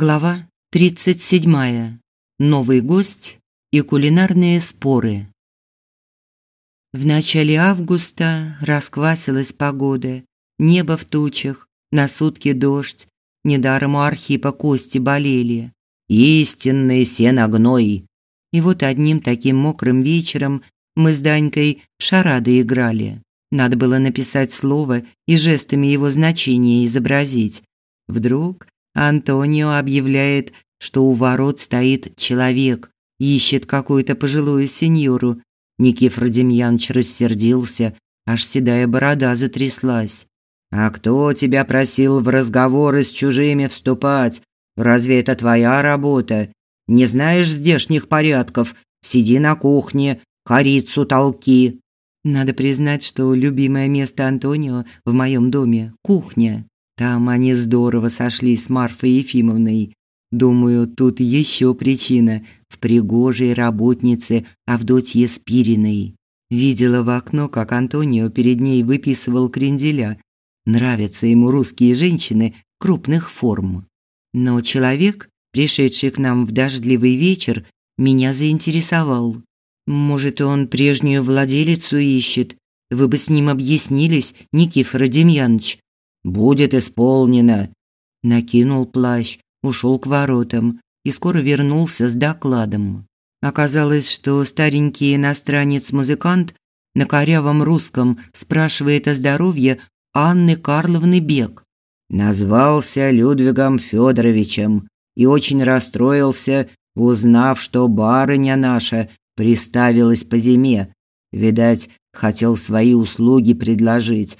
Глава 37. Новый гость и кулинарные споры. В начале августа расквасилась погода. Небо в тучах, на сутки дождь. Недаром у Архипа кости болели. Истинный сеногной. И вот одним таким мокрым вечером мы с Данькой шарады играли. Надо было написать слово и жестами его значение изобразить. Вдруг Антонио объявляет, что у ворот стоит человек, ищет какую-то пожилую сеньору. Никифор Демьянович рассердился, аж седая борода затряслась. «А кто тебя просил в разговоры с чужими вступать? Разве это твоя работа? Не знаешь здешних порядков? Сиди на кухне, корицу толки». Надо признать, что любимое место Антонио в моем доме – кухня. Там они здорово сошлись с Марфой Ефимовной. Думаю, тут еще причина в пригожей работнице Авдотье Спириной. Видела в окно, как Антонио перед ней выписывал кренделя. Нравятся ему русские женщины крупных форм. Но человек, пришедший к нам в дождливый вечер, меня заинтересовал. Может, он прежнюю владелицу ищет? Вы бы с ним объяснились, Никифор Демьянович. Будет исполнено. Накинул плащ, ушел к воротам и скоро вернулся с докладом. Оказалось, что старенький иностранец-музыкант на корявом русском спрашивает о здоровье Анны Карловны Бек. Назвался Людвигом Федоровичем и очень расстроился, узнав, что барыня наша приставилась по зиме. Видать, хотел свои услуги предложить,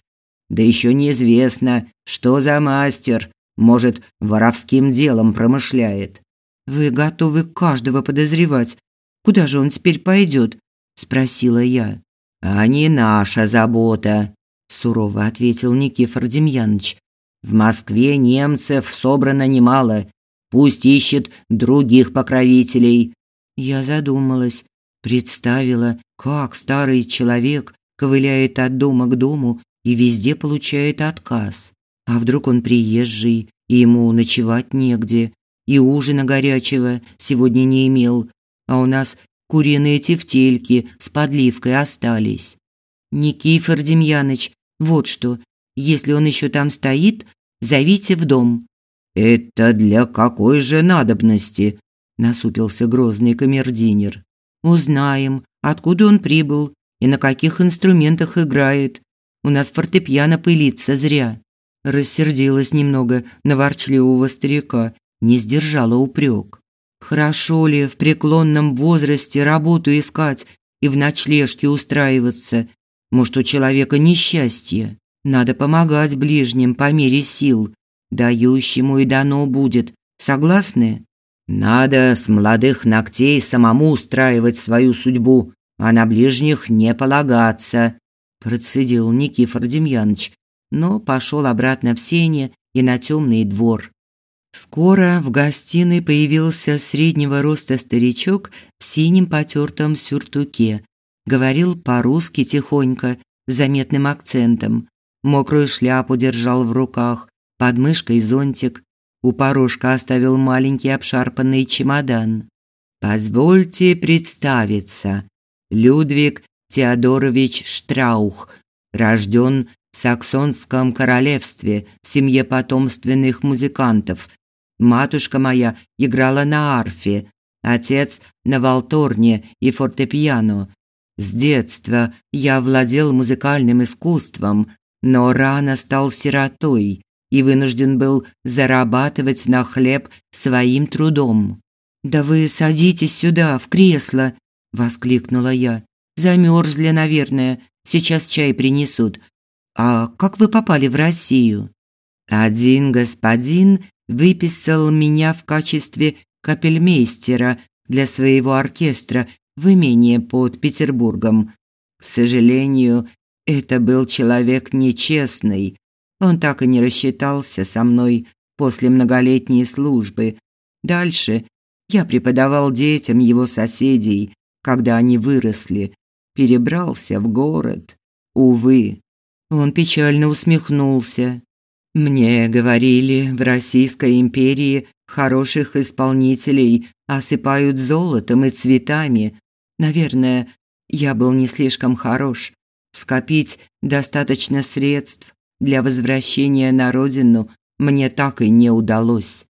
да еще неизвестно, что за мастер, может, воровским делом промышляет. Вы готовы каждого подозревать. Куда же он теперь пойдет? спросила я. А не наша забота, сурово ответил Никифор Демьянович. В Москве немцев собрано немало. Пусть ищет других покровителей. Я задумалась, представила, как старый человек ковыляет от дома к дому и везде получает отказ. А вдруг он приезжий, и ему ночевать негде, и ужина горячего сегодня не имел, а у нас куриные тефтельки с подливкой остались. Никифор Демьяныч, вот что, если он еще там стоит, зовите в дом. Это для какой же надобности? насупился грозный камердинер. Узнаем, откуда он прибыл и на каких инструментах играет, у нас фортепиано пылится зря. Рассердилась немного на ворчливого старика, не сдержала упрек. Хорошо ли в преклонном возрасте работу искать и в ночлежке устраиваться? Может, у человека несчастье? Надо помогать ближним по мере сил. Дающему и дано будет. Согласны? Надо с молодых ногтей самому устраивать свою судьбу, а на ближних не полагаться, процедил Никифор Демьянович, но пошел обратно в сене и на темный двор. Скоро в гостиной появился среднего роста старичок в синем потертом сюртуке. Говорил по-русски тихонько, с заметным акцентом. Мокрую шляпу держал в руках, под мышкой зонтик. У порожка оставил маленький обшарпанный чемодан. «Позвольте представиться. Людвиг Теодорович Штраух, рожден в Саксонском королевстве в семье потомственных музыкантов. Матушка моя играла на арфе, отец на валторне и фортепиано. С детства я владел музыкальным искусством, но рано стал сиротой и вынужден был зарабатывать на хлеб своим трудом. «Да вы садитесь сюда, в кресло!» – воскликнула я. Замерзли, наверное. Сейчас чай принесут. А как вы попали в Россию? Один господин выписал меня в качестве капельмейстера для своего оркестра в имение под Петербургом. К сожалению, это был человек нечестный. Он так и не рассчитался со мной после многолетней службы. Дальше я преподавал детям его соседей, когда они выросли перебрался в город. Увы, он печально усмехнулся. Мне говорили, в Российской империи Хороших исполнителей осыпают золотом и цветами. Наверное, я был не слишком хорош. Скопить достаточно средств для возвращения на родину мне так и не удалось.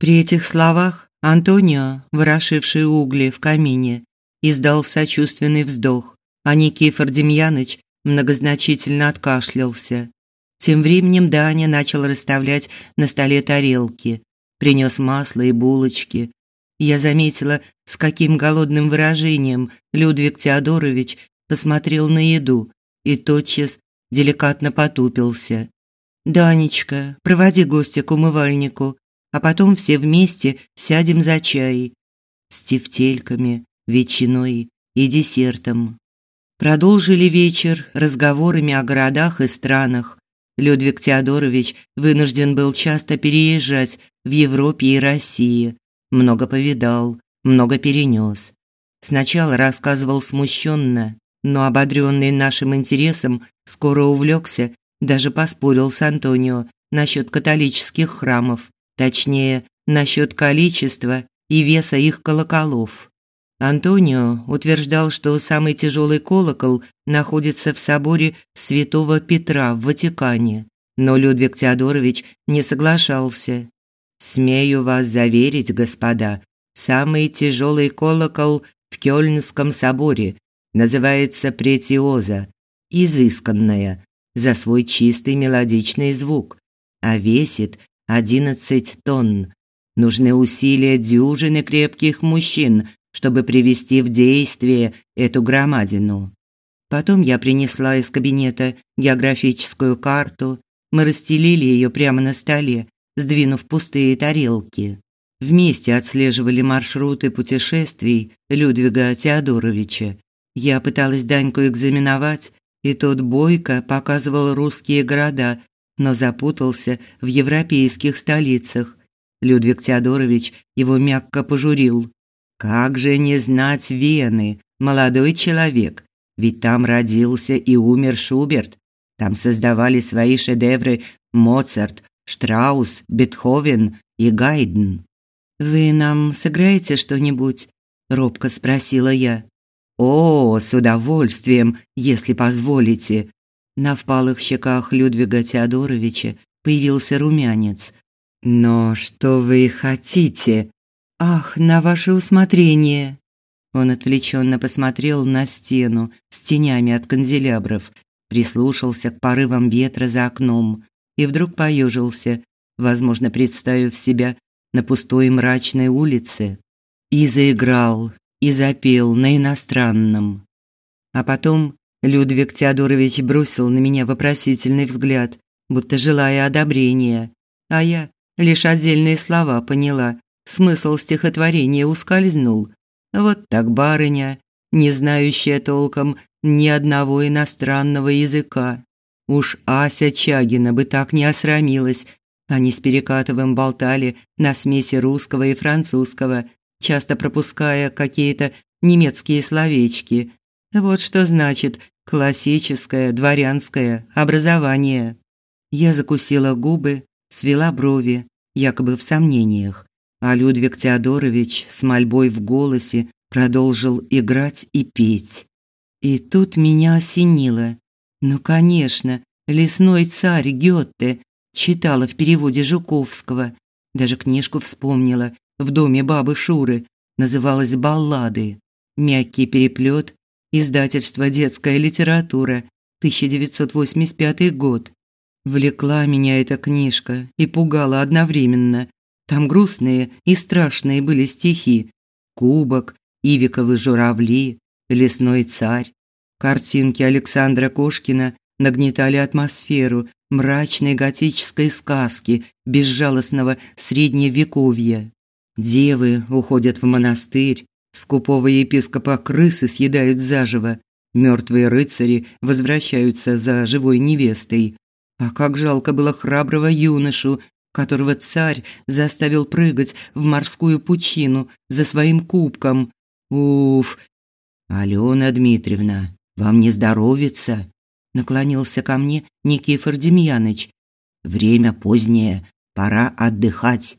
При этих словах Антонио, ворошивший угли в камине, издал сочувственный вздох, а Никифор Демьяныч многозначительно откашлялся. Тем временем Даня начал расставлять на столе тарелки, принес масло и булочки. Я заметила, с каким голодным выражением Людвиг Теодорович посмотрел на еду и тотчас деликатно потупился. «Данечка, проводи гостя к умывальнику, а потом все вместе сядем за чай с тефтельками, ветчиной и десертом». Продолжили вечер разговорами о городах и странах, Людвиг Теодорович вынужден был часто переезжать в Европе и России. Много повидал, много перенес. Сначала рассказывал смущенно, но ободренный нашим интересом, скоро увлекся, даже поспорил с Антонио насчет католических храмов, точнее, насчет количества и веса их колоколов. Антонио утверждал, что самый тяжелый колокол находится в соборе Святого Петра в Ватикане, но Людвиг Теодорович не соглашался. Смею вас заверить, господа, самый тяжелый колокол в Кёльнском соборе называется претиоза, изысканная, за свой чистый мелодичный звук, а весит 11 тонн. Нужны усилия дюжины крепких мужчин, чтобы привести в действие эту громадину. Потом я принесла из кабинета географическую карту. Мы расстелили ее прямо на столе, сдвинув пустые тарелки. Вместе отслеживали маршруты путешествий Людвига Теодоровича. Я пыталась Даньку экзаменовать, и тот бойко показывал русские города, но запутался в европейских столицах. Людвиг Теодорович его мягко пожурил. Как же не знать Вены, молодой человек? Ведь там родился и умер Шуберт. Там создавали свои шедевры Моцарт, Штраус, Бетховен и Гайден. Вы нам сыграете что-нибудь? робко спросила я. О, с удовольствием, если позволите. На впалых щеках Людвига Теодоровича появился румянец. Но что вы хотите? Ах, на ваше усмотрение. Он отвлеченно посмотрел на стену с тенями от канделябров, прислушался к порывам ветра за окном и вдруг поежился, возможно, представив себя на пустой мрачной улице, и заиграл, и запел на иностранном. А потом Людвиг Теодорович бросил на меня вопросительный взгляд, будто желая одобрения, а я лишь отдельные слова поняла Смысл стихотворения ускользнул. Вот так барыня, не знающая толком ни одного иностранного языка. Уж Ася Чагина бы так не осрамилась. Они с Перекатовым болтали на смеси русского и французского, часто пропуская какие-то немецкие словечки. Вот что значит классическое дворянское образование. Я закусила губы, свела брови, якобы в сомнениях а Людвиг Теодорович с мольбой в голосе продолжил играть и петь. И тут меня осенило. Ну, конечно, «Лесной царь» Гёте читала в переводе Жуковского. Даже книжку вспомнила в доме бабы Шуры. Называлась «Баллады». Мягкий переплет. Издательство «Детская литература», 1985 год. Влекла меня эта книжка и пугала одновременно. Там грустные и страшные были стихи: Кубок, Ивиковы журавли, Лесной царь. Картинки Александра Кошкина нагнетали атмосферу мрачной готической сказки безжалостного средневековья. Девы уходят в монастырь, скупого епископа крысы съедают заживо, мертвые рыцари возвращаются за живой невестой. А как жалко было храброго юношу, которого царь заставил прыгать в морскую пучину за своим кубком. Уф. Алена Дмитриевна, вам не здоровится? Наклонился ко мне Никифор Демьяныч. Время позднее, пора отдыхать.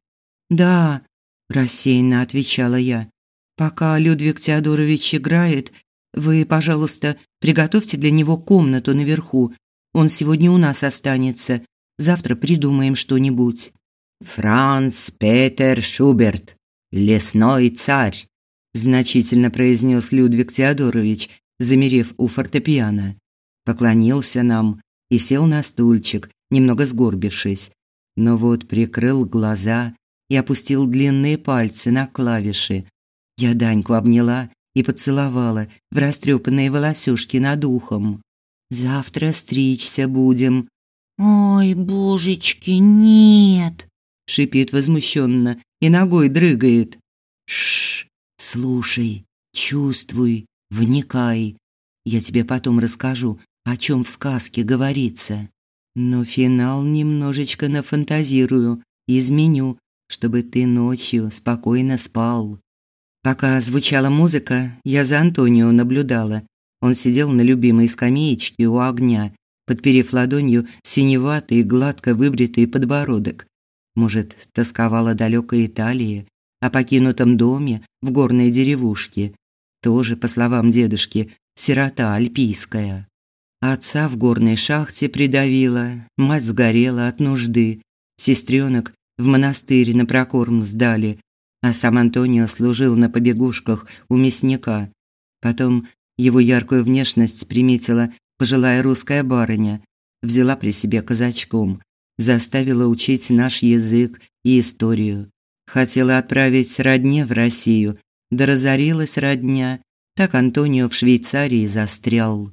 Да, рассеянно отвечала я. Пока Людвиг Теодорович играет, вы, пожалуйста, приготовьте для него комнату наверху. Он сегодня у нас останется. Завтра придумаем что-нибудь. Франц Петер Шуберт, лесной царь, значительно произнес Людвиг Теодорович, замерев у фортепиано. Поклонился нам и сел на стульчик, немного сгорбившись. Но вот прикрыл глаза и опустил длинные пальцы на клавиши. Я Даньку обняла и поцеловала в растрепанные волосюшки над ухом. Завтра стричься будем. Ой, божечки, нет, шипит возмущенно и ногой дрыгает. Шш, слушай, чувствуй, вникай. Я тебе потом расскажу, о чем в сказке говорится. Но финал немножечко нафантазирую, изменю, чтобы ты ночью спокойно спал. Пока звучала музыка, я за Антонио наблюдала. Он сидел на любимой скамеечке у огня, подперев ладонью синеватый и гладко выбритый подбородок. Может, тосковала далекая Италия о покинутом доме в горной деревушке, тоже, по словам дедушки, сирота альпийская. Отца в горной шахте придавила, мать сгорела от нужды, сестренок в монастырь на прокорм сдали, а сам Антонио служил на побегушках у мясника. Потом его яркую внешность приметила пожилая русская барыня, взяла при себе казачком, заставила учить наш язык и историю. Хотела отправить родне в Россию, да разорилась родня, так Антонио в Швейцарии застрял.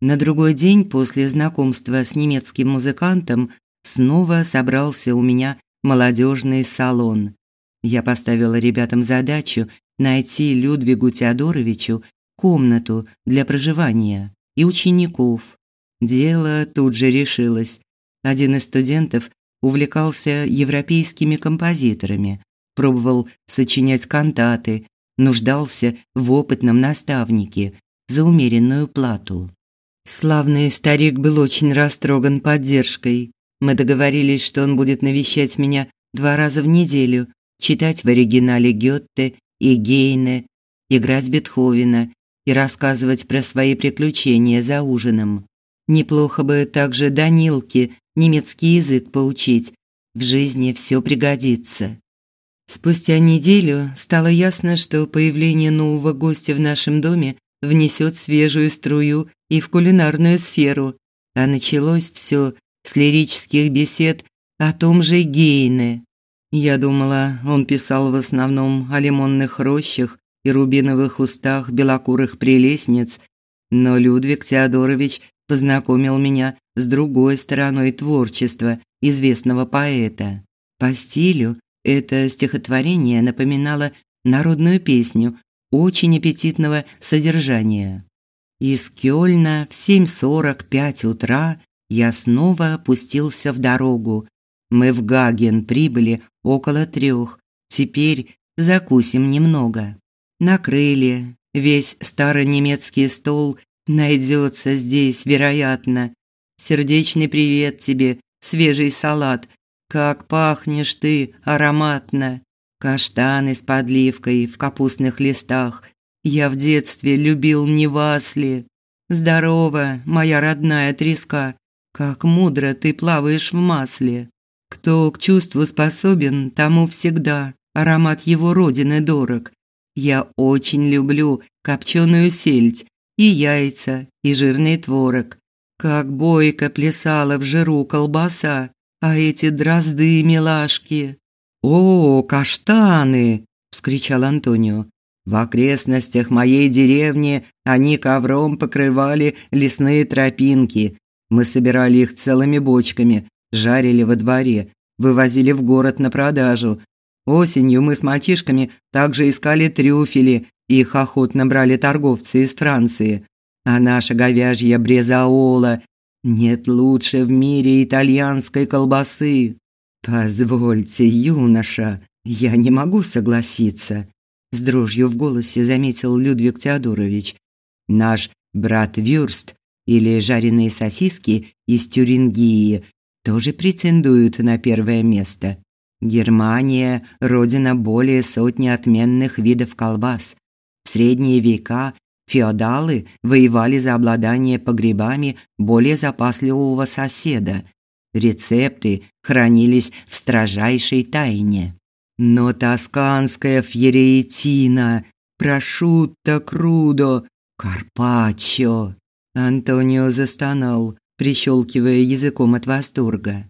На другой день после знакомства с немецким музыкантом снова собрался у меня молодежный салон. Я поставила ребятам задачу найти Людвигу Теодоровичу комнату для проживания и учеников. Дело тут же решилось. Один из студентов увлекался европейскими композиторами, пробовал сочинять кантаты, нуждался в опытном наставнике за умеренную плату. Славный старик был очень растроган поддержкой. Мы договорились, что он будет навещать меня два раза в неделю, читать в оригинале Гёте и Гейне, играть Бетховена и рассказывать про свои приключения за ужином. Неплохо бы также Данилке немецкий язык поучить. В жизни все пригодится. Спустя неделю стало ясно, что появление нового гостя в нашем доме внесет свежую струю и в кулинарную сферу. А началось все с лирических бесед о том же Гейне. Я думала, он писал в основном о лимонных рощах и рубиновых устах белокурых прелестниц, но Людвиг Теодорович познакомил меня с другой стороной творчества известного поэта. По стилю это стихотворение напоминало народную песню очень аппетитного содержания. Из Кёльна в 7:45 утра я снова опустился в дорогу. Мы в Гаген прибыли около трех. Теперь закусим немного. Накрыли. Весь старый немецкий стол найдется здесь, вероятно. Сердечный привет тебе, свежий салат. Как пахнешь ты ароматно. Каштаны с подливкой в капустных листах, я в детстве любил невасли. Здорово, моя родная треска. Как мудро ты плаваешь в масле. Кто к чувству способен, тому всегда аромат его родины дорог. Я очень люблю копченую сельдь и яйца, и жирный творог. Как бойко плясала в жиру колбаса, а эти дрозды милашки. «О, каштаны!» – вскричал Антонио. В окрестностях моей деревни они ковром покрывали лесные тропинки. Мы собирали их целыми бочками, жарили во дворе, вывозили в город на продажу. Осенью мы с мальчишками также искали трюфели, их охотно брали торговцы из Франции. А наша говяжья брезаола нет лучше в мире итальянской колбасы. Позвольте, юноша, я не могу согласиться с дрожью в голосе заметил Людвиг Теодорович. Наш брат Вюрст или жареные сосиски из Тюрингии тоже претендуют на первое место. Германия – родина более сотни отменных видов колбас. В средние века феодалы воевали за обладание погребами более запасливого соседа. Рецепты хранились в строжайшей тайне. Но тосканская фьереетина, прошутто крудо, карпаччо. Антонио застонал, прищелкивая языком от восторга.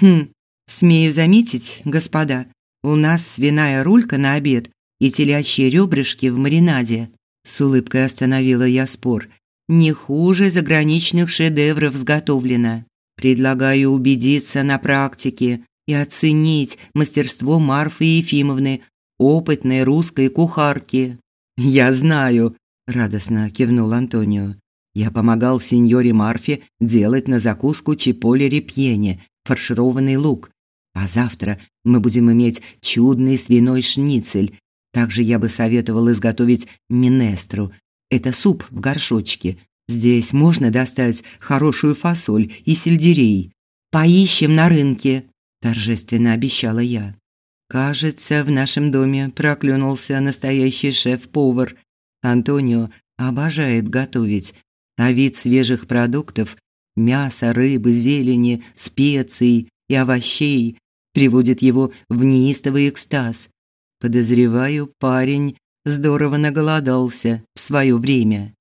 Хм, смею заметить, господа, у нас свиная рулька на обед и телячьи ребрышки в маринаде. С улыбкой остановила я спор. Не хуже заграничных шедевров изготовлено. Предлагаю убедиться на практике и оценить мастерство Марфы Ефимовны, опытной русской кухарки. Я знаю, радостно кивнул Антонио. Я помогал сеньоре Марфе делать на закуску чиполе репьене, фаршированный лук. А завтра мы будем иметь чудный свиной шницель. Также я бы советовал изготовить минестру. Это суп в горшочке. Здесь можно достать хорошую фасоль и сельдерей. Поищем на рынке, торжественно обещала я. Кажется, в нашем доме проклюнулся настоящий шеф-повар. Антонио обожает готовить, а вид свежих продуктов – мяса, рыбы, зелени, специй и овощей – приводит его в неистовый экстаз. Подозреваю, парень здорово наголодался в свое время.